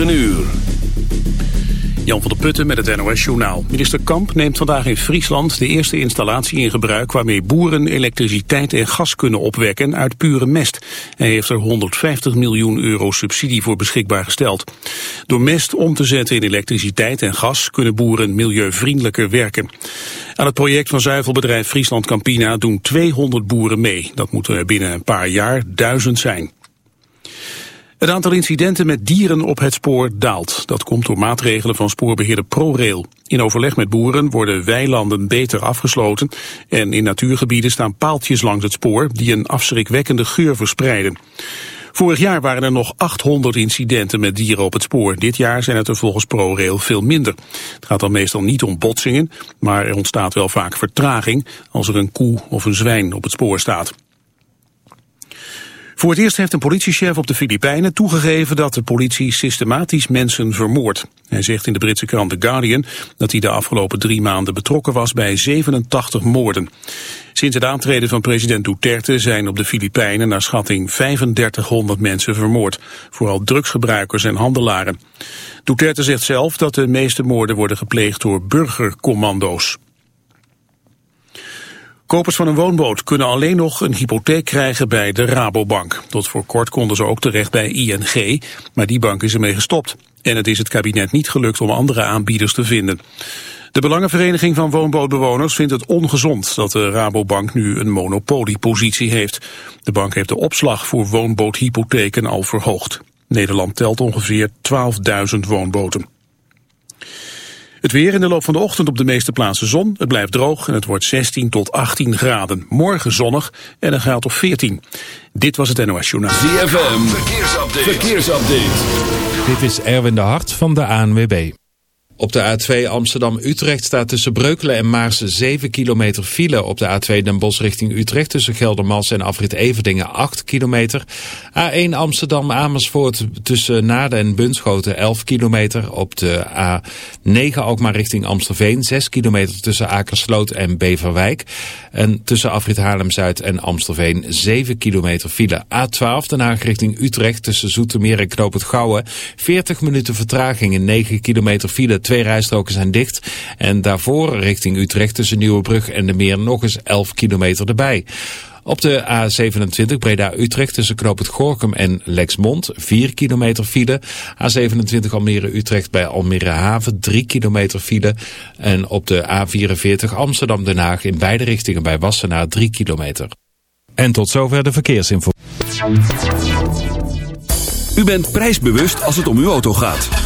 Een uur. Jan van der Putten met het NOS-journaal. Minister Kamp neemt vandaag in Friesland de eerste installatie in gebruik... waarmee boeren elektriciteit en gas kunnen opwekken uit pure mest. Hij heeft er 150 miljoen euro subsidie voor beschikbaar gesteld. Door mest om te zetten in elektriciteit en gas... kunnen boeren milieuvriendelijker werken. Aan het project van zuivelbedrijf Friesland Campina doen 200 boeren mee. Dat moeten binnen een paar jaar duizend zijn. Het aantal incidenten met dieren op het spoor daalt. Dat komt door maatregelen van spoorbeheerder ProRail. In overleg met boeren worden weilanden beter afgesloten... en in natuurgebieden staan paaltjes langs het spoor... die een afschrikwekkende geur verspreiden. Vorig jaar waren er nog 800 incidenten met dieren op het spoor. Dit jaar zijn het er volgens ProRail veel minder. Het gaat dan meestal niet om botsingen, maar er ontstaat wel vaak vertraging... als er een koe of een zwijn op het spoor staat. Voor het eerst heeft een politiechef op de Filipijnen toegegeven dat de politie systematisch mensen vermoordt. Hij zegt in de Britse krant The Guardian dat hij de afgelopen drie maanden betrokken was bij 87 moorden. Sinds het aantreden van president Duterte zijn op de Filipijnen naar schatting 3500 mensen vermoord. Vooral drugsgebruikers en handelaren. Duterte zegt zelf dat de meeste moorden worden gepleegd door burgercommando's. Kopers van een woonboot kunnen alleen nog een hypotheek krijgen bij de Rabobank. Tot voor kort konden ze ook terecht bij ING, maar die bank is ermee gestopt. En het is het kabinet niet gelukt om andere aanbieders te vinden. De Belangenvereniging van Woonbootbewoners vindt het ongezond dat de Rabobank nu een monopoliepositie heeft. De bank heeft de opslag voor woonboothypotheken al verhoogd. Nederland telt ongeveer 12.000 woonboten. Het weer in de loop van de ochtend op de meeste plaatsen zon. Het blijft droog en het wordt 16 tot 18 graden. Morgen zonnig en een graad of 14. Dit was het NOS Journaal. ZFM, verkeersupdate. verkeersupdate. Dit is Erwin de Hart van de ANWB. Op de A2 Amsterdam-Utrecht staat tussen Breukelen en Maarsen 7 kilometer file. Op de A2 Den Bosch richting Utrecht tussen Geldermals en Afrit Everdingen 8 kilometer. A1 Amsterdam-Amersfoort tussen Naden en Bunschoten 11 kilometer. Op de A9 ook maar richting Amstelveen 6 kilometer tussen Akersloot en Beverwijk. En tussen Afrit Haarlem-Zuid en Amstelveen 7 kilometer file. A12 Den Haag richting Utrecht tussen Zoetermeer en Knoop het Gouwen 40 minuten vertraging in 9 kilometer file. Twee rijstroken zijn dicht. En daarvoor richting Utrecht tussen Nieuwebrug en de Meer nog eens 11 kilometer erbij. Op de A27 Breda-Utrecht tussen Knoop het Gorkum en Lexmond 4 kilometer file. A27 Almere-Utrecht bij Almere Haven 3 kilometer file. En op de A44 Amsterdam-Den Haag in beide richtingen bij Wassenaar 3 kilometer. En tot zover de verkeersinformatie. U bent prijsbewust als het om uw auto gaat.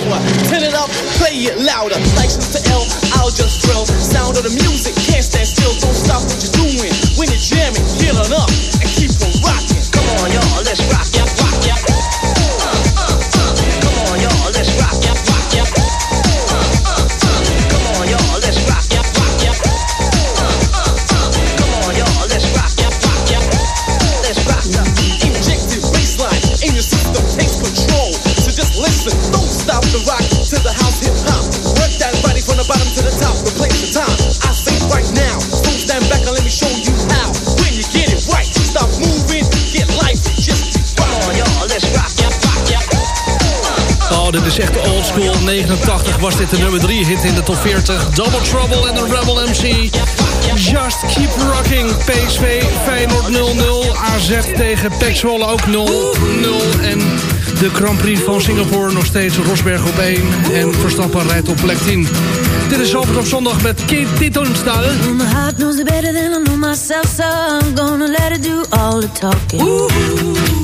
Manaus. De nummer 3 hit in de top 40. Double Trouble en de Rebel MC. Just Keep Rocking. PSV Feyenoord 0-0. AZ tegen Zwolle ook 0-0. En de Grand Prix van Singapore nog steeds Rosberg op 1. En Verstappen rijdt op plek 10. Dit is Zalvert op zondag met Kate Titonstal. My heart knows better than I know myself, so I'm gonna let it do all the talking.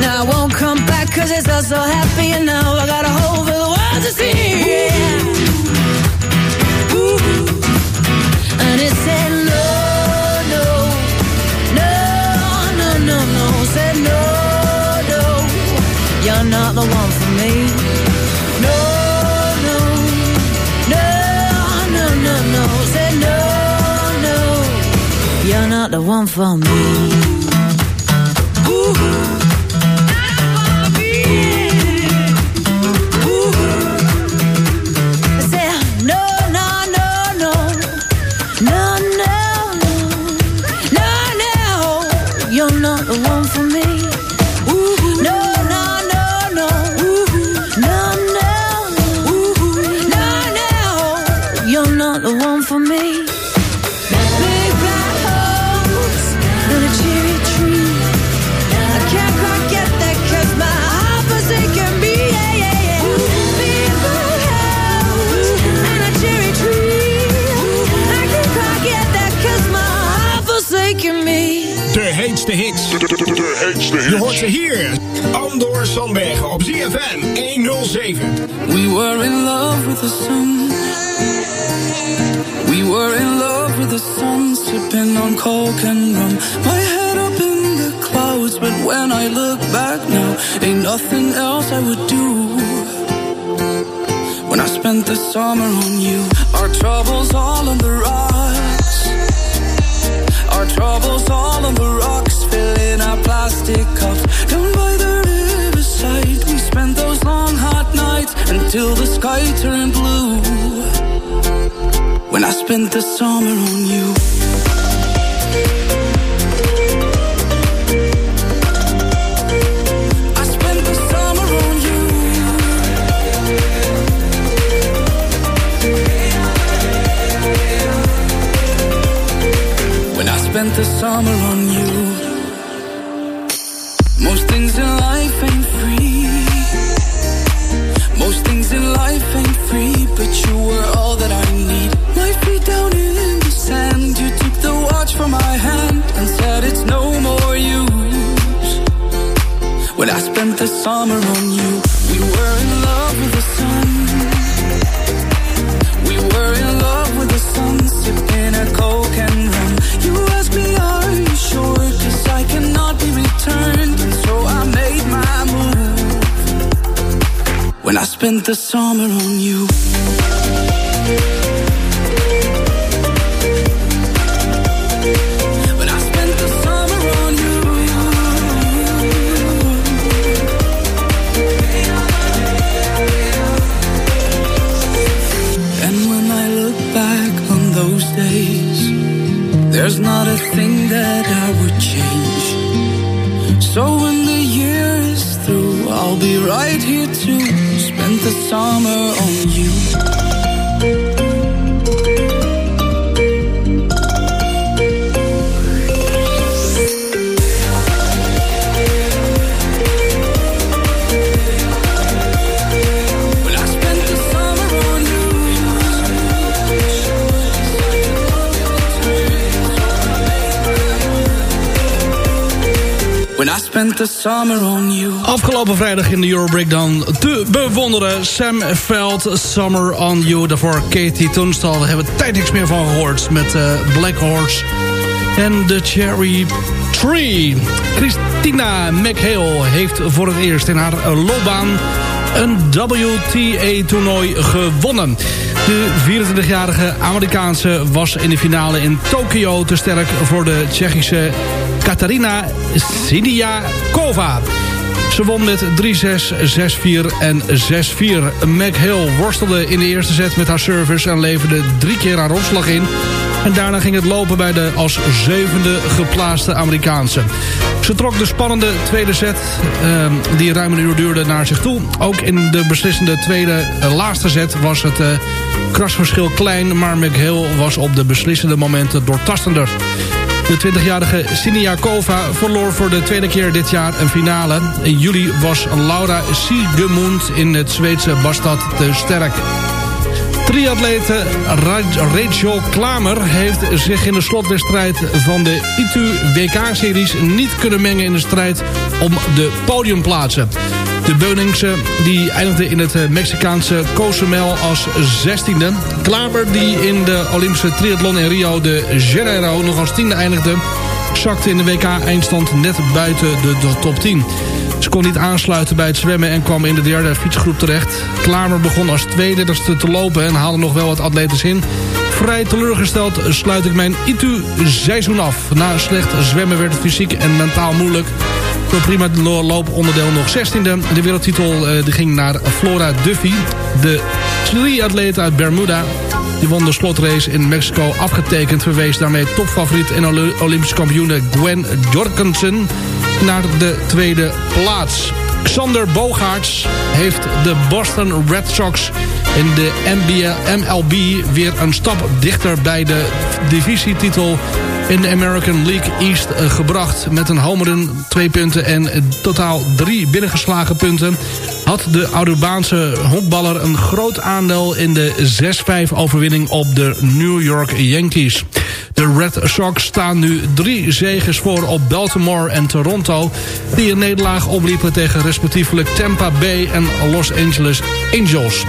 Now I won't come back cause it's all so happy and now I got a hole for the world to see. And it said no, no, no, no, no, no. Said no, no, you're not the one for me. No, no, no, no, no, no. Said no, no, you're not the one for me. The summer on you. Afgelopen vrijdag in de Euro Breakdown te bewonderen. Sam Veld, Summer on You. Daarvoor Katie Tunstall. We hebben tijd niks meer van gehoord. Met eh, Black Horse en The Cherry Tree. Christina McHale heeft voor het eerst in haar eh, loopbaan een WTA-toernooi gewonnen. De 24-jarige Amerikaanse was in de finale in Tokio te sterk voor de Tsjechische Katarina Siniakova. Ze won met 3-6, 6-4 en 6-4. McHale worstelde in de eerste set met haar service... en leverde drie keer haar opslag in. En daarna ging het lopen bij de als zevende geplaatste Amerikaanse. Ze trok de spannende tweede set, eh, die ruim een uur duurde, naar zich toe. Ook in de beslissende tweede, eh, laatste set was het eh, krasverschil klein... maar McHale was op de beslissende momenten doortastender. De 20-jarige Siniakova verloor voor de tweede keer dit jaar een finale. In juli was Laura Siegemund in het Zweedse Bastad te sterk. Triatlete Ra- Rachel Klamer heeft zich in de slotwedstrijd van de ITU WK-series niet kunnen mengen in de strijd om de podiumplaatsen. De Beuningse die eindigde in het eh, Mexicaanse Cozumel als 16e. Klamer die in de Olympische triathlon in Rio de Janeiro nog als tiende eindigde... zakte in de WK-eindstand net buiten de, top 10. Ze kon niet aansluiten bij het zwemmen en kwam in de derde fietsgroep terecht. Klamer begon als tweede te lopen en haalde nog wel wat atletes in. Vrij teleurgesteld sluit ik mijn ITU-seizoen af. Na slecht zwemmen werd het fysiek en mentaal moeilijk. Voor prima looponderdeel nog 16e. De wereldtitel eh, die ging naar Flora Duffy. De triatleet uit Bermuda. Die won de slotrace in Mexico afgetekend. Verwees daarmee topfavoriet en Olympisch kampioene Gwen Jorgensen naar de tweede plaats. Xander Bogaerts heeft de Boston Red Sox in de MLB weer een stap dichter bij de divisietitel in de American League East eh, gebracht. Met een homerun, twee punten en totaal drie binnengeslagen punten. Had de Arubaanse honkballer een groot aandeel in de 6-5 overwinning op de New York Yankees. De Red Sox staan nu drie zegens voor op Baltimore en Toronto... die een nederlaag opliepen tegen respectievelijk Tampa Bay en Los Angeles Angels.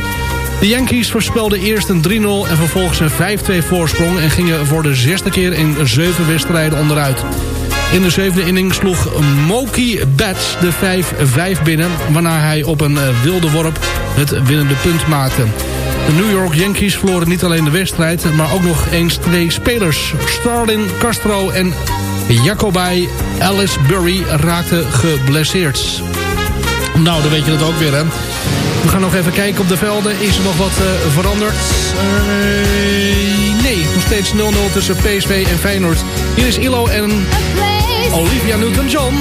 De Yankees voorspelden eerst een 3-0 en vervolgens een 5-2 voorsprong... en gingen voor de zesde keer in zeven wedstrijden onderuit. In de zevende inning sloeg Mookie Betts de 5-5 binnen... waarna hij op een eh, wilde worp het winnende punt maakte. De New York Yankees verloren niet alleen de wedstrijd... maar ook nog eens twee spelers. Starlin Castro en Jacoby Ellisbury raakten geblesseerd. Nou, dan weet je dat ook weer, hè. We gaan nog even kijken op de velden. Is er nog wat uh, veranderd? Uh, nee, nog steeds 0-0 tussen PSV en Feyenoord. Hier is Ilo en Olivia Newton-John.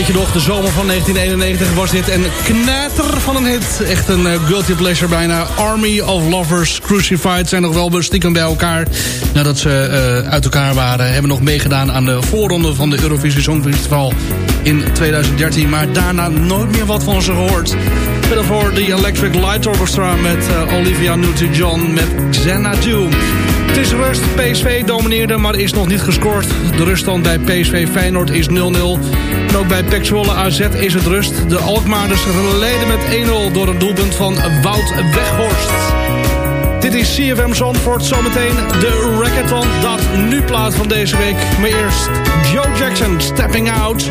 Weet je nog, de zomer van 1991 was dit een knatter van een hit. Echt een uh, guilty pleasure bijna. Army of Lovers Crucified zijn nog wel stiekem bij elkaar. Nadat ze uh, uit elkaar waren. Hebben nog meegedaan aan de voorronde van de Eurovisie Songfestival in 2013. Maar daarna nooit meer wat van ze gehoord. Verder voor de Electric Light Orchestra met uh, Olivia Newton-John met Xanadu. Het is rust. PSV domineerde, maar is nog niet gescoord. De ruststand bij PSV Feyenoord is 0-0. En ook bij PEC AZ is het rust. De Alkmaarders leiden met 1-0 door een doelpunt van Wout Weghorst. Dit is CFM Zandvoort. Zometeen de Rackathon dat nu plaats van deze week. Maar eerst Joe Jackson, Stepping Out.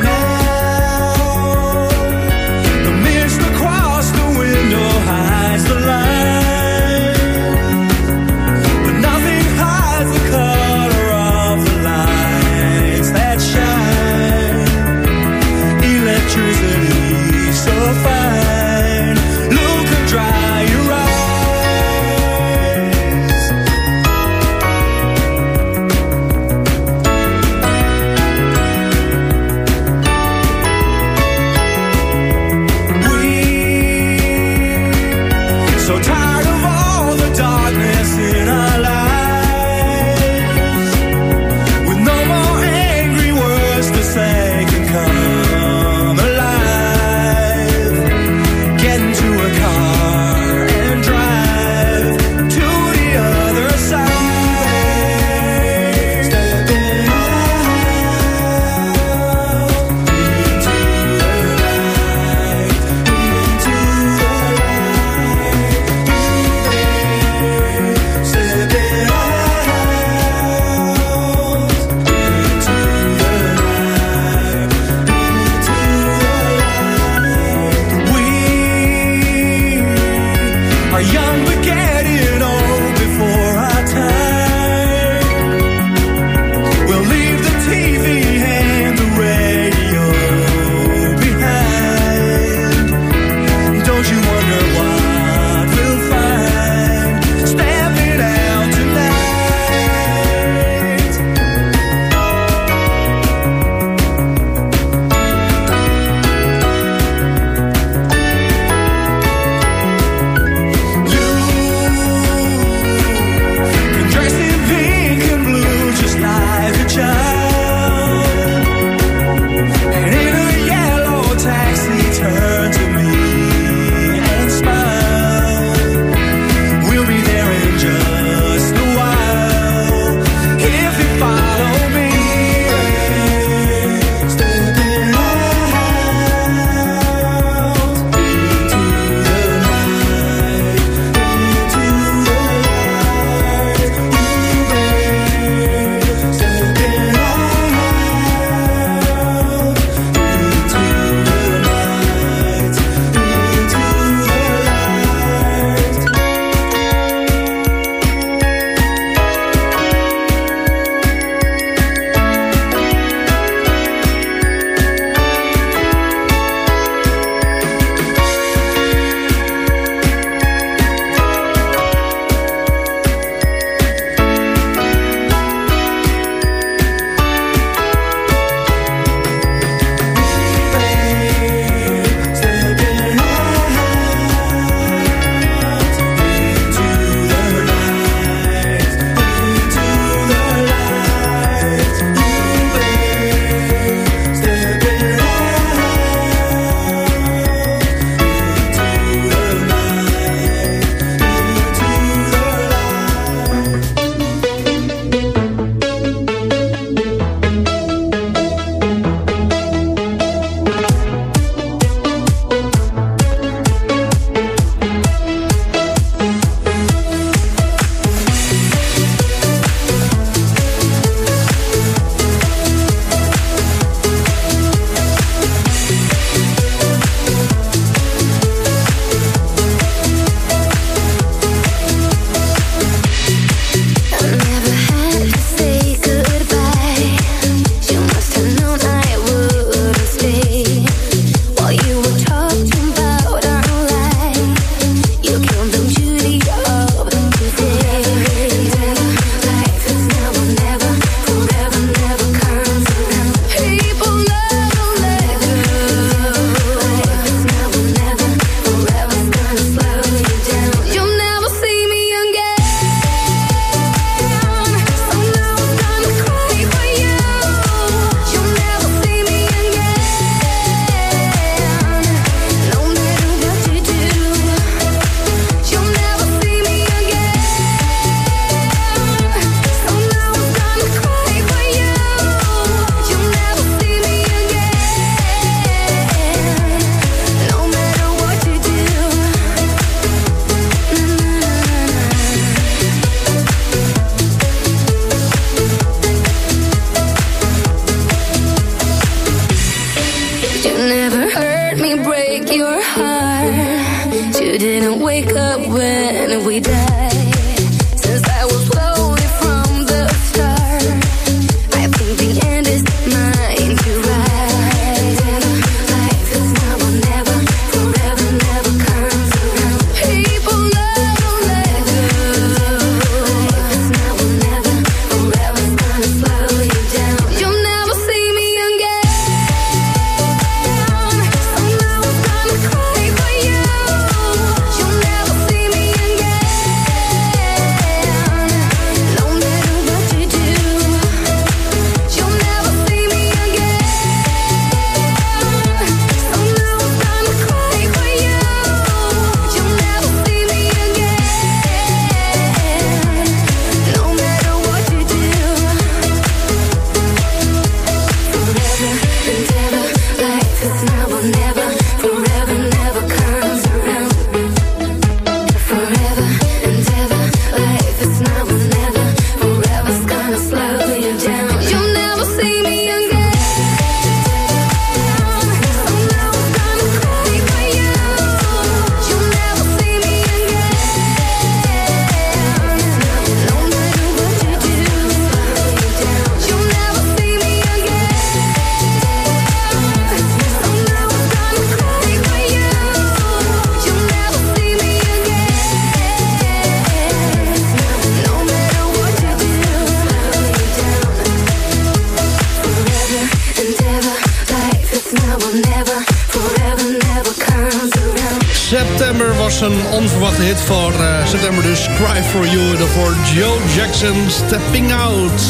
September was een onverwachte hit voor eh, september dus. Cry For You, daarvoor Joe Jackson, Stepping Out.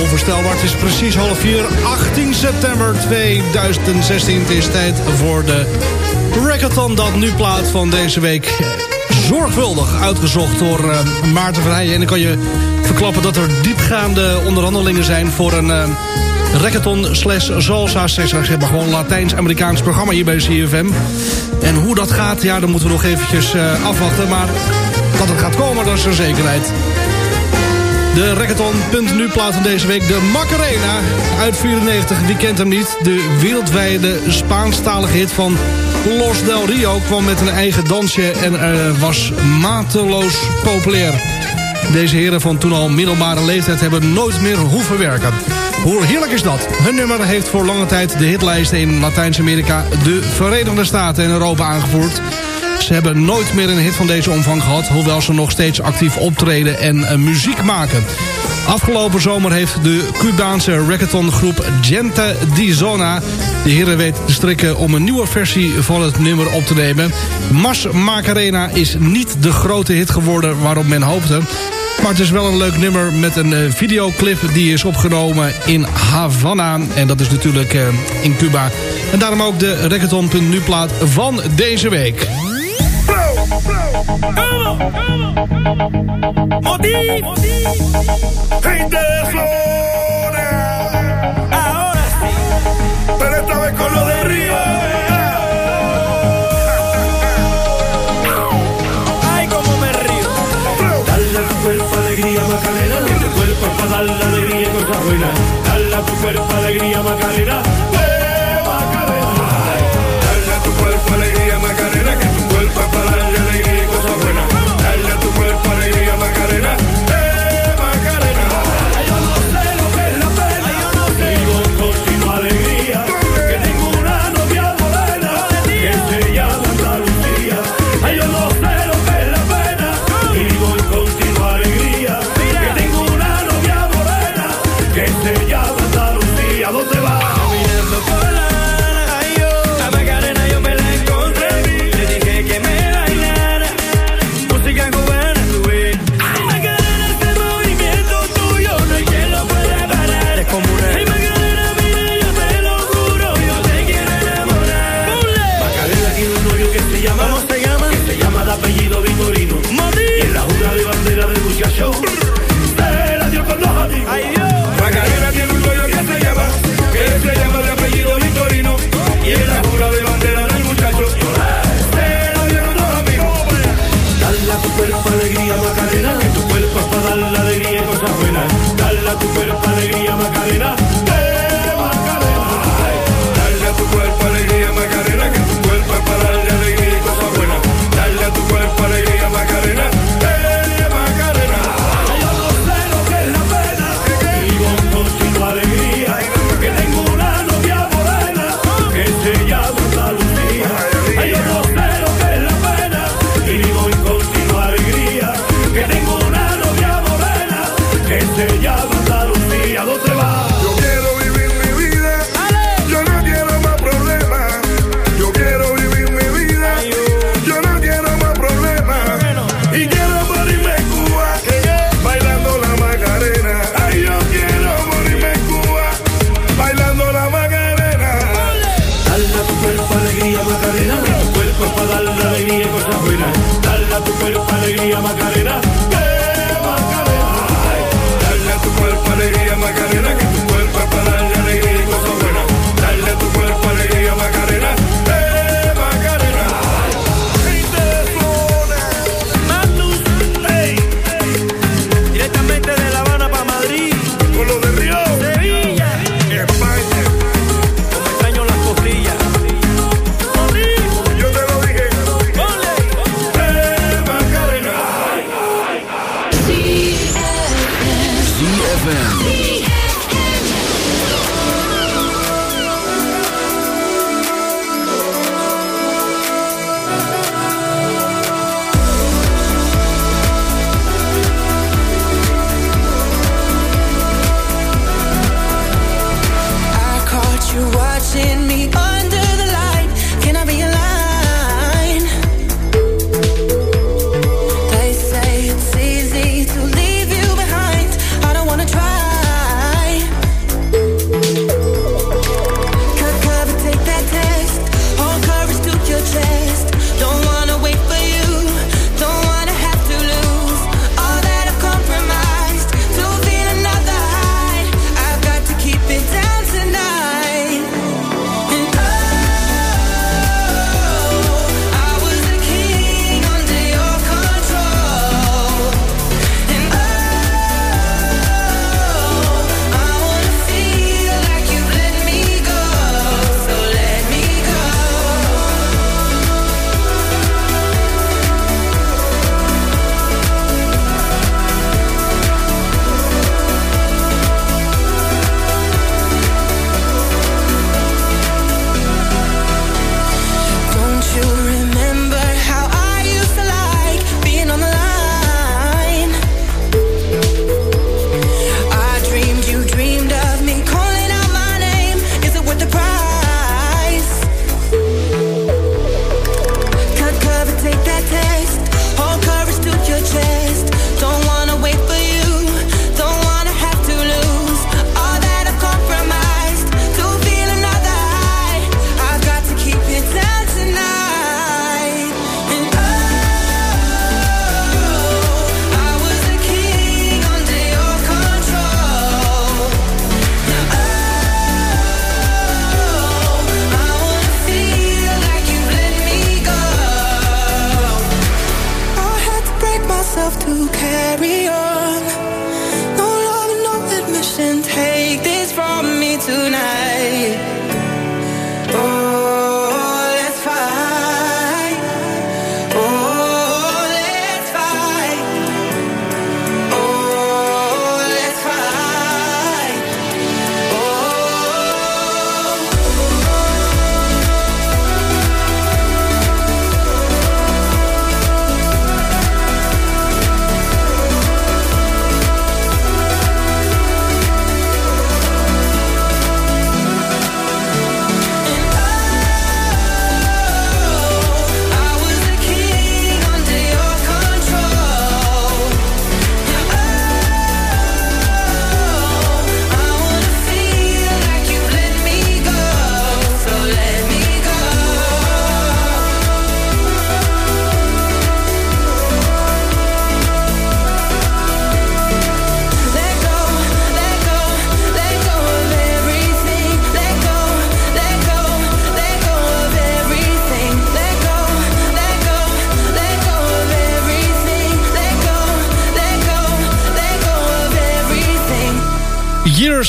Onvoorstelbaar, het is precies half vier. 18 september 2016. Het is tijd voor de Rackathon dat nu plaat van deze week. Zorgvuldig uitgezocht door eh, Maarten Verheijen. En ik kan je verklappen dat er diepgaande onderhandelingen zijn voor een... eh, Rackathon slash salsa, zeg maar gewoon Latijns-Amerikaans programma hier bij CFM. En hoe dat gaat, ja, dan moeten we nog eventjes eh, afwachten. Maar dat het gaat komen, dat is een zekerheid. De Rackathon.nu plaat van deze week. De Macarena uit 94. Wie kent hem niet? De wereldwijde Spaanstalige hit van Los Del Rio kwam met een eigen dansje en eh, was mateloos populair. Deze heren van toen al middelbare leeftijd hebben nooit meer hoeven werken. Hoe heerlijk is dat? Hun nummer heeft voor lange tijd de hitlijsten in Latijns-Amerika... de Verenigde Staten en Europa aangevoerd. Ze hebben nooit meer een hit van deze omvang gehad... hoewel ze nog steeds actief optreden en eh, muziek maken. Afgelopen zomer heeft de Cubaanse reggaetongroep Gente di Zona... de heren weten te strikken om een nieuwe versie van het nummer op te nemen. Mas Macarena is niet de grote hit geworden waarop men hoopte... Maar het is wel een leuk nummer met een eh, videoclip die is opgenomen in Havana. En dat is natuurlijk eh, in Cuba. En daarom ook de Reggaeton.nu plaat van deze week. Pero esta vez con. Cuerpo alegría, Macarena.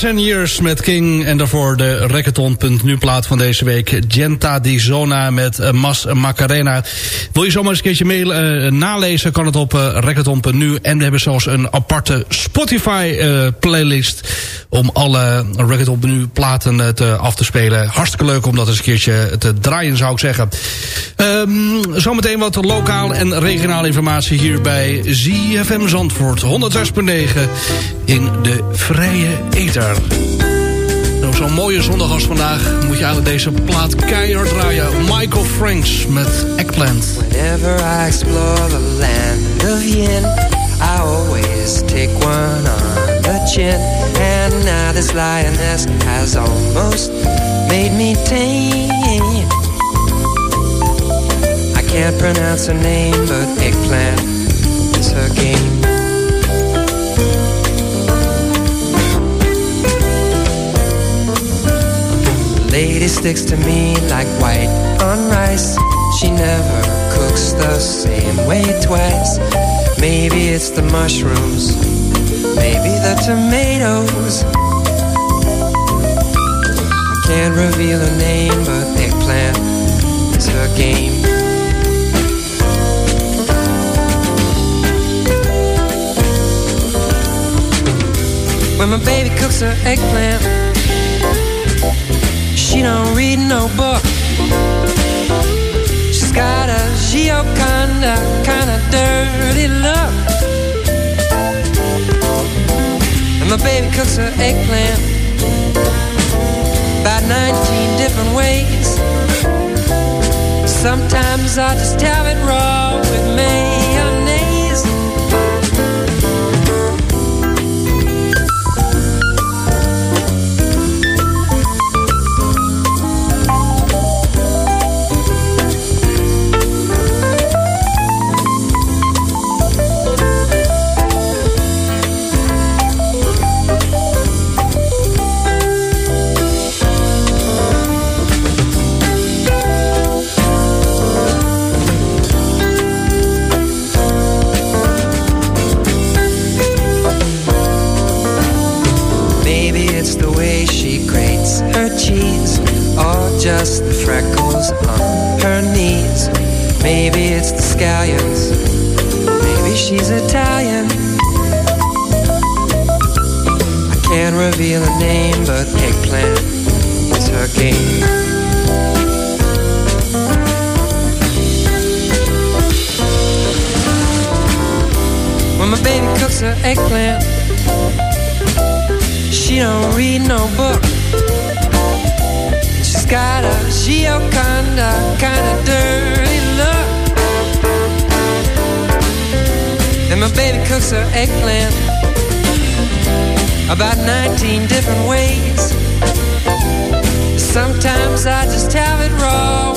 Years and Years met King. En daarvoor de Rackathon.nu plaat van deze week. Genta di Zona met eh, Mas Macarena. Wil je zomaar eens een keertje mail, eh, nalezen? Kan het op uh, En we hebben zelfs een aparte Spotify playlist Om alle Rackathon.nu platen te, af te spelen. Hartstikke leuk om dat eens een keertje te draaien zou ik zeggen. Um, zometeen wat lokaal en regionaal informatie hier bij ZFM Zandvoort. 106.9 in de Vrije Eter jaar. Zo'n mooie zondag als vandaag moet je eigenlijk deze plaat keihard draaien. Michael Franks met Eggplant. Whenever I explore the land of yin, I always take one on the chin. And now this lioness has almost made me tame. I can't pronounce her name, but Eggplant is her game. Lady sticks to me like white on rice. She never cooks the same way twice. Maybe it's the mushrooms, maybe the tomatoes. I can't reveal her name, but eggplant is her game. When my baby cooks her eggplant, she don't read no book. She's got a Gioconda kind of dirty look. And my baby cooks her eggplant about 19 different ways. Sometimes I just have it raw with mayonnaise. On her knees. Maybe it's the scallions. Maybe she's Italian. I can't reveal her name, but eggplant is her game. When my baby cooks her eggplant, she don't read no book. She's got a Dirty look. And my baby cooks her eggplant about 19 different ways. Sometimes I just have it raw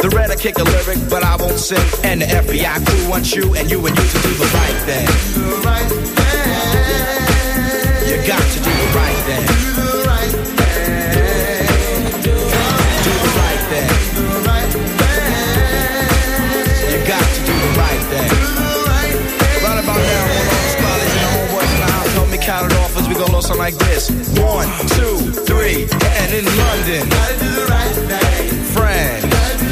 The red I kick a lyric, but I won't sing. And the FBI crew wants you and you and you to do the right thing. You got to do the right thing. Do the right thing. Do the right thing. You got to do the right thing. Right about now, all the the homeboys the help me count it off as we something like this. One, two, three, and in London. Gotta do the right thing.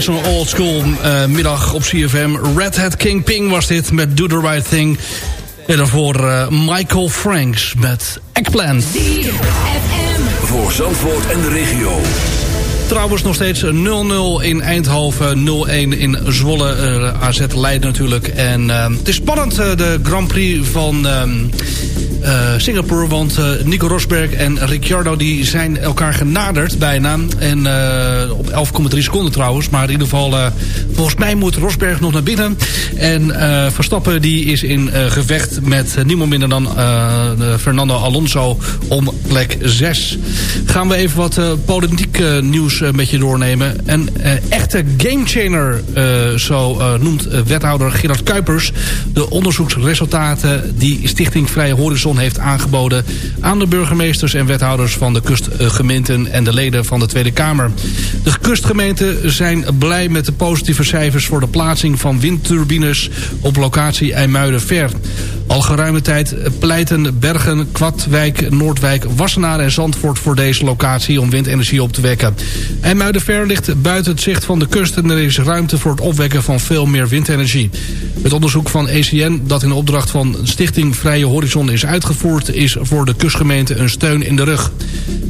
zo'n old school eh, middag op CFM. Red Hat King Ping was dit met Do The Right Thing. En daarvoor eh, Michael Franks met Eggplant. Voor Zandvoort en de regio. Trouwens nog steeds 0-0 in Eindhoven, 0-1 in Zwolle. eh, AZ Leiden natuurlijk. En eh, het is spannend, eh, de Grand Prix van ehm, eh, Singapore. Want eh, Nico Rosberg en Ricciardo die zijn elkaar genaderd bijna. En eh, op 11,3 seconden trouwens. Maar in ieder geval, eh, volgens mij moet Rosberg nog naar binnen. En eh, Verstappen die is in eh, gevecht met niemand minder dan eh, Fernando Alonso om plek 6. Gaan we even wat eh, politiek eh, nieuws eh, met je doornemen. Een eh, echte gamechanger, eh zo eh, noemt eh, wethouder Gerard Kuipers... de onderzoeksresultaten die Stichting Vrije Horizon heeft aangeboden... aan de burgemeesters en wethouders van de kustgemeenten... en de leden van de Tweede Kamer. De kustgemeenten zijn blij met de positieve cijfers... voor de plaatsing van windturbines op locatie IJmuiden-Ver. Al geruime tijd pleiten Bergen, Kwadwijk, Noordwijk, Wassenaar en Zandvoort voor deze locatie om windenergie op te wekken. IJmuidenver ligt buiten het zicht van de kust en er is ruimte voor het opwekken van veel meer windenergie. Het onderzoek van ECN dat in opdracht van Stichting Vrije Horizon is uitgevoerd is voor de kustgemeente een steun in de rug.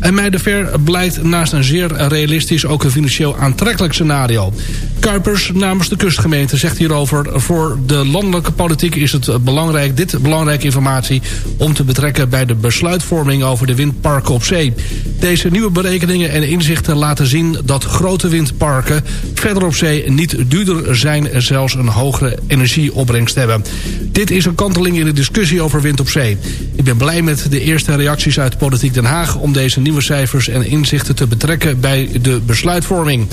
IJmuidenver blijkt naast een zeer realistisch ook een financieel aantrekkelijk scenario. Kuipers namens de kustgemeente zegt hierover... voor de landelijke politiek is het belangrijk, dit belangrijke informatie... om te betrekken bij de besluitvorming over de windparken op zee. Deze nieuwe berekeningen en inzichten laten zien dat grote windparken... verder op zee niet duurder zijn en zelfs een hogere energieopbrengst hebben. Dit is een kanteling in de discussie over wind op zee. Ik ben blij met de eerste reacties uit Politiek Den Haag... om deze nieuwe cijfers en inzichten te betrekken bij de besluitvorming.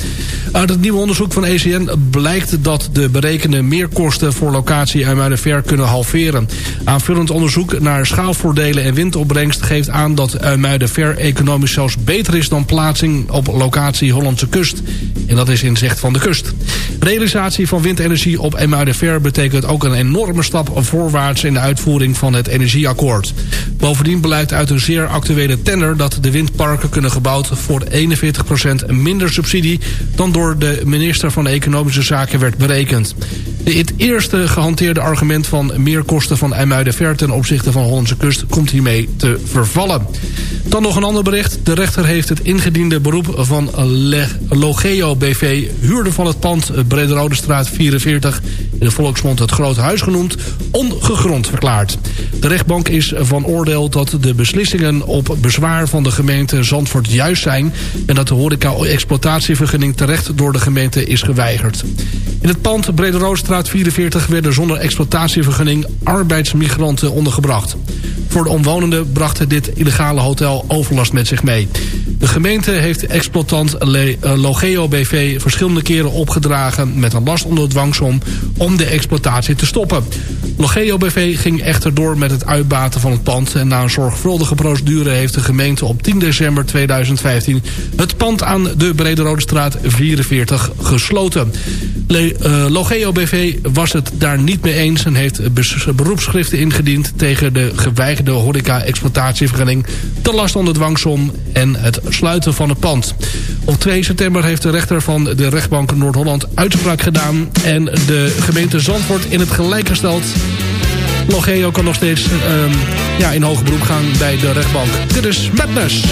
Uit het nieuwe onderzoek van ECN blijkt dat de berekende meerkosten voor locatie IJmuidenver kunnen halveren. Aanvullend onderzoek naar schaalvoordelen en windopbrengst geeft aan dat IJmuidenver economisch zelfs beter is dan plaatsing op locatie Hollandse kust. En dat is in zicht van de kust. Realisatie van windenergie op IJmuidenver betekent ook een enorme stap voorwaarts in de uitvoering van het energieakkoord. Bovendien blijkt uit een zeer actuele tender dat de windparken kunnen gebouwd voor 41% minder subsidie dan door de minister van Economische Zaken werd berekend. Het eerste gehanteerde argument van meerkosten van IJmuidenver ten opzichte van Hollandse kust komt hiermee te vervallen. Dan nog een ander bericht. De rechter heeft het ingediende beroep van Logeo BV, huurder van het pand Brederode straat 44, in de volksmond het Groot Huis genoemd, ongegrond verklaard. De rechtbank is van oordeel dat de beslissingen op bezwaar van de gemeente Zandvoort juist zijn... en dat de horeca-exploitatievergunning terecht door de gemeente is geweigerd. In het pand Brederoosstraat 44 werden zonder exploitatievergunning arbeidsmigranten ondergebracht. Voor de omwonenden bracht dit illegale hotel overlast met zich mee. De gemeente heeft exploitant eh, Logeo BV verschillende keren opgedragen... met een last onder dwangsom om de exploitatie te stoppen. Logeo BV ging echter door met het uitbaten van het pand. En na een zorgvuldige procedure heeft de gemeente op 10 december 2015... het pand aan de Brederode Straat 44 gesloten. Le eh, Logeo BV was het daar niet mee eens... en heeft beroepsschriften ingediend tegen de geweigerde horeca-exploitatievergunning... de last onder dwangsom en het sluiten van het pand. Op 2 september heeft de rechter van de rechtbank Noord-Holland uitspraak gedaan... en de gemeente Zandvoort in het gelijk gesteld Logeo kan nog steeds ehm, ja, in hoge beroep gaan bij de rechtbank. Dit is Madness.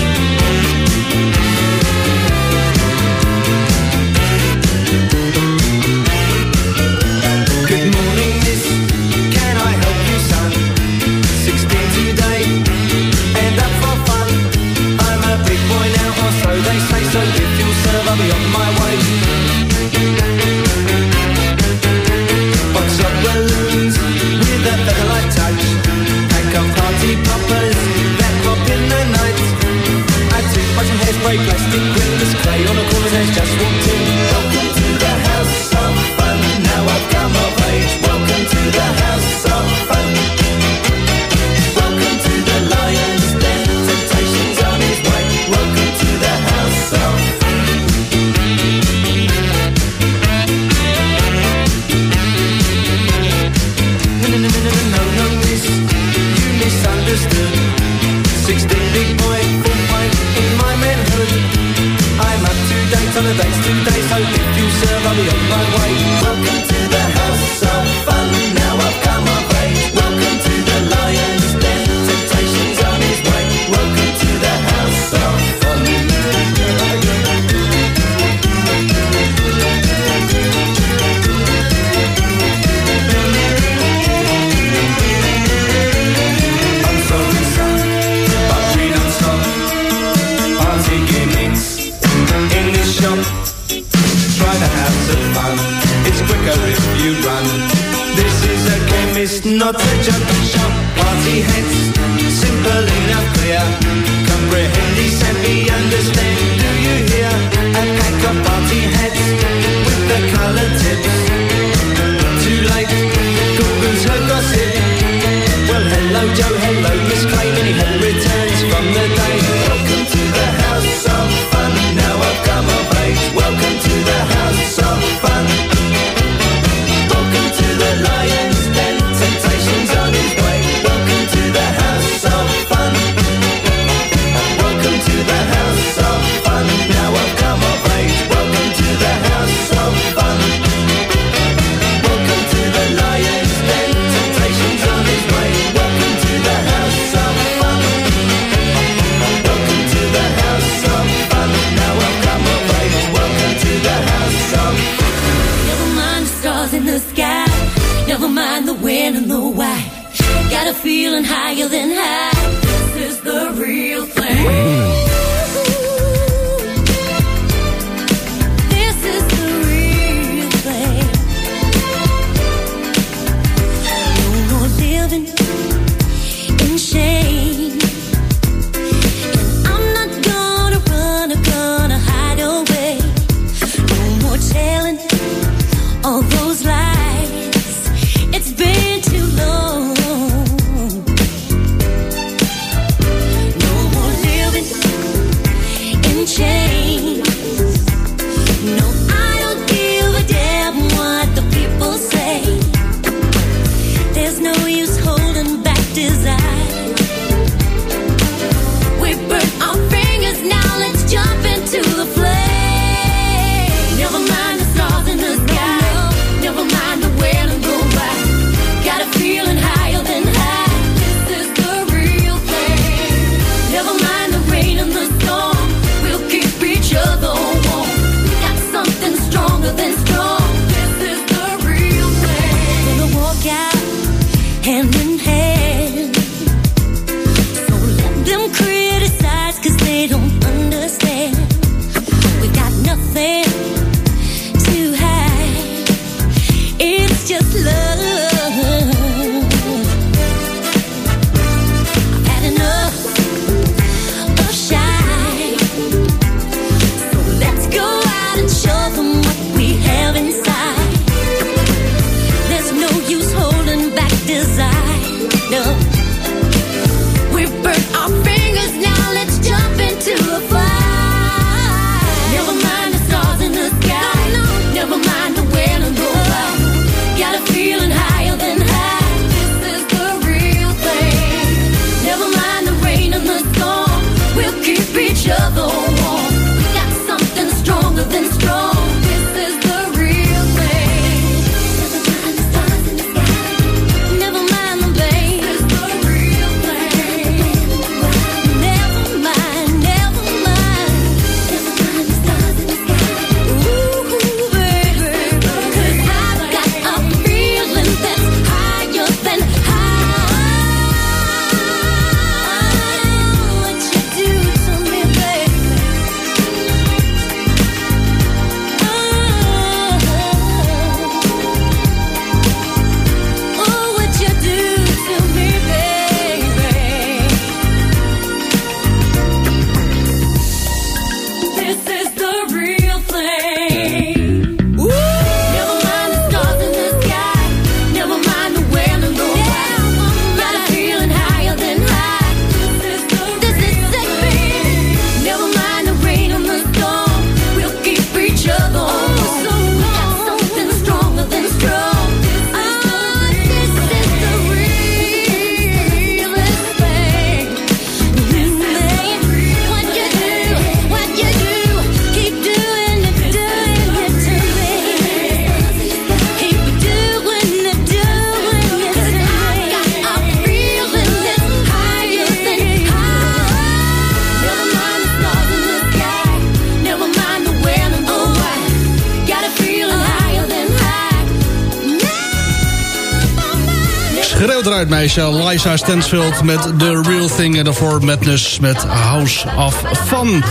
Meisje. Liza Stansfield met The Real Thing. En daarvoor Madness met House of Fun.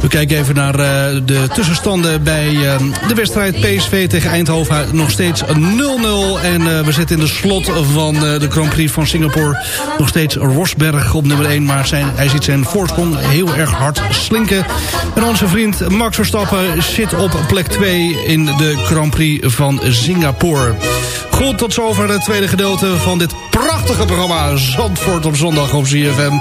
We kijken even naar uh, de tussenstanden bij uh, de wedstrijd PSV tegen Eindhoven. Nog steeds 0-0. En we zitten in de slot van de Grand Prix van Singapore. Nog steeds Rosberg op nummer 1. Maar zijn, hij ziet zijn voorsprong heel erg hard slinken. En onze vriend Max Verstappen zit op plek 2 in de Grand Prix van Singapore. Goed, tot zover het tweede gedeelte van dit prachtige programma Zandvoort op zondag op ZFM.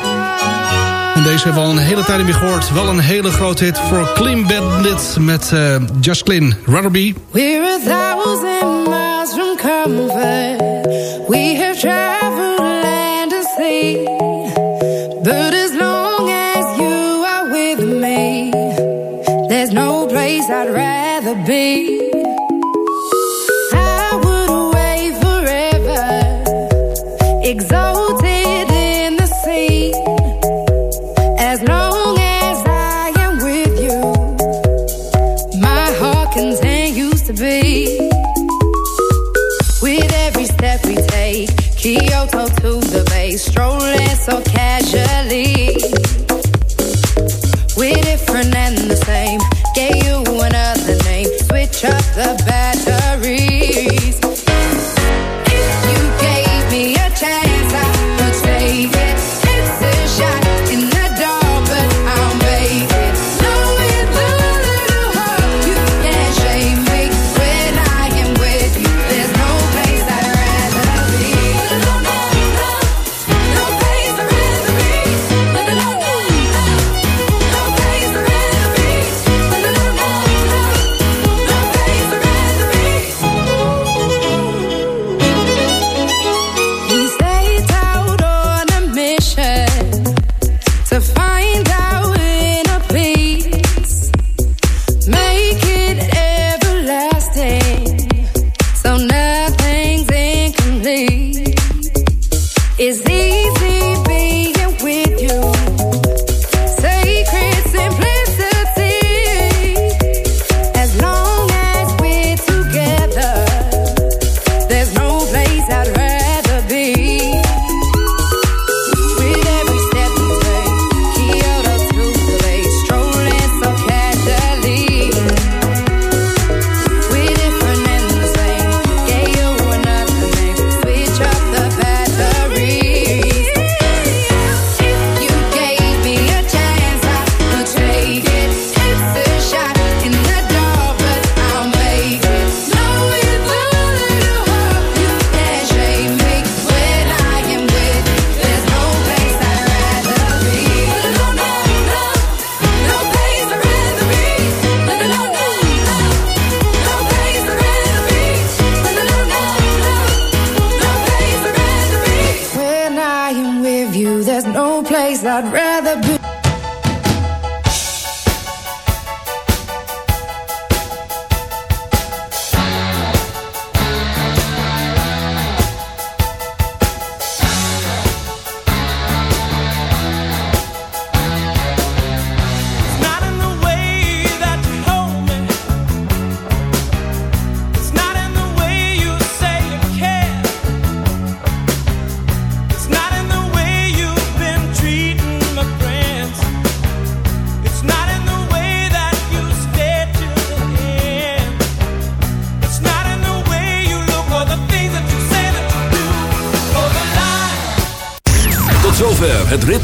En deze hebben we al een hele tijd niet meer gehoord. Wel een hele grote hit voor Clean Bandit met uh, Just Clean. Rutherby. We're a thousand miles from comfort. We have traveled land and sea. But as long as you are with me, there's no place I'd rather be.